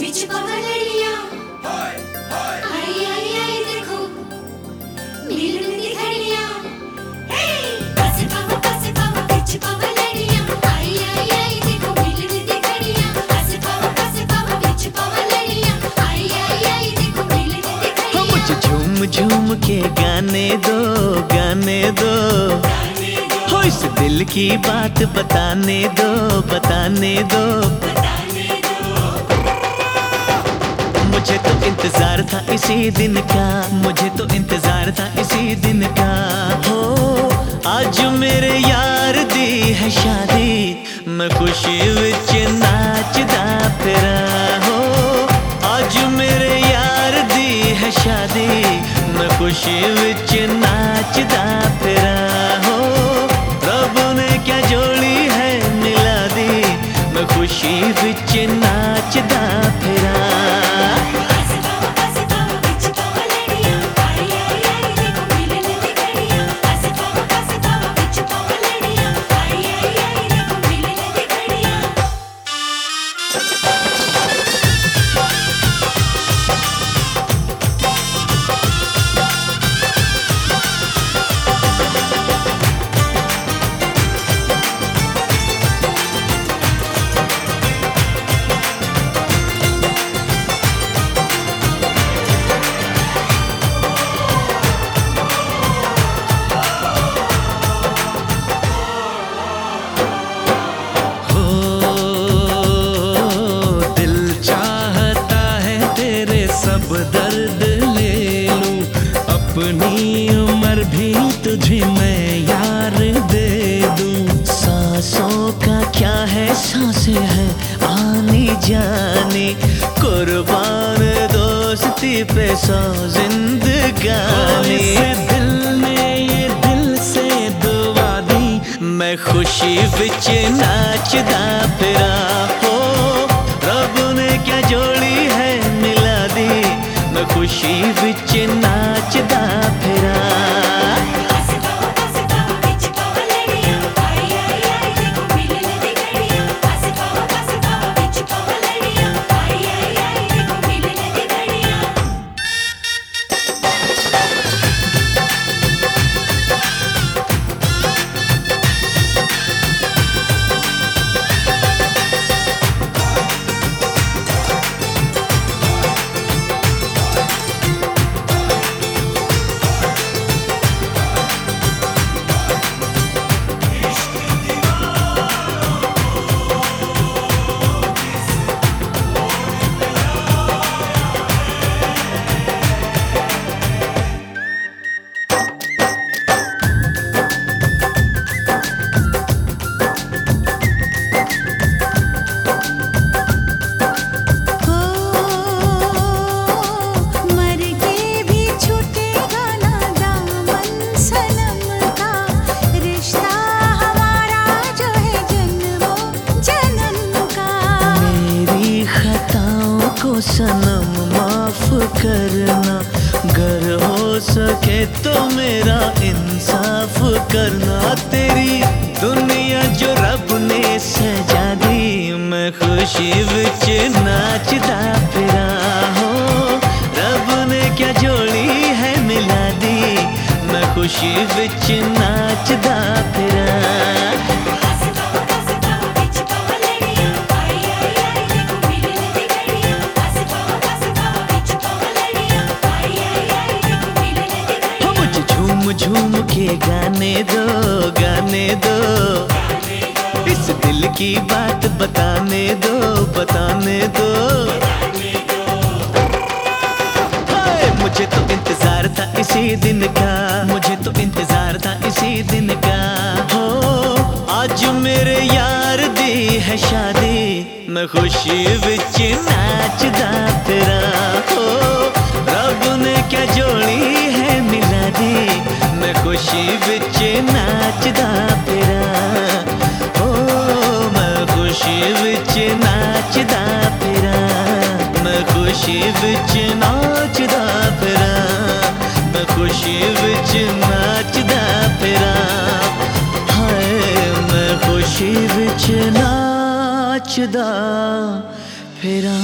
बिच पहाड़िया आई आई आई देखो। नील नदी घड़िया। हे बस पावा बस पावा बिच पहाड़िया आई आई आई देखो नील नदी घड़िया। बस पावा बस पावा बिच पहाड़िया आई आई आई देखो नील नदी घड़िया। हम झूम झूम के गाने दो। गाने दो। हो इस दिल की बात बताने दो बताने दो। मुझे तो इंतज़ार था इसी दिन का, मुझे तो इंतज़ार था इसी दिन का। हो, आज मेरे यार दी है शादी, मैं खुशी विच नाचदा फिरा। हो, आज मेरे यार दी है शादी, मैं खुशी विच नाचदा फिरा। हो, रब ने क्या जोड़ी है मिला दी, मैं खुशी विच नाचदा तुझे मैं यार दे दूँ। सांसों का क्या है? साँसें है आनी जानी। कुर्बान दोस्ती पे सौ जिंदगानी। दिल ने ये दिल से दुआ दी। मैं खुशी विच नाचदा फिरा हो। रब ने क्या जोड़ी है मिला दी। मैं खुशी विच नाचदा सनम, माफ़ करना। गर हो सके तो मेरा इंसाफ करना। तेरी दुनिया जो रब ने सजा दी, मैं खुशी विच नाचदा फिरा हो। रब ने क्या जोड़ी है मिला दी, मैं खुशी बिच नाचदा फिरा झूम के गाने दो गाने दो। इस दिल की बात बताने दो बताने दो। मुझे तो इंतज़ार था इसी दिन का। मुझे तो इंतज़ार था इसी दिन का। हो, आज मेरे यार दी है शादी। मैं खुशी विच नाचदा फिरा हो, रब ने क्या जोड़ी के बिच नाचदा फिरा ओ मैं खुशी बिच नाचदा फिरा मैं खुशी बिच नाचदा फिरा मैं खुशी बिच नाचदा फिरा हाय मैं खुशी बिच नाचदा फिरा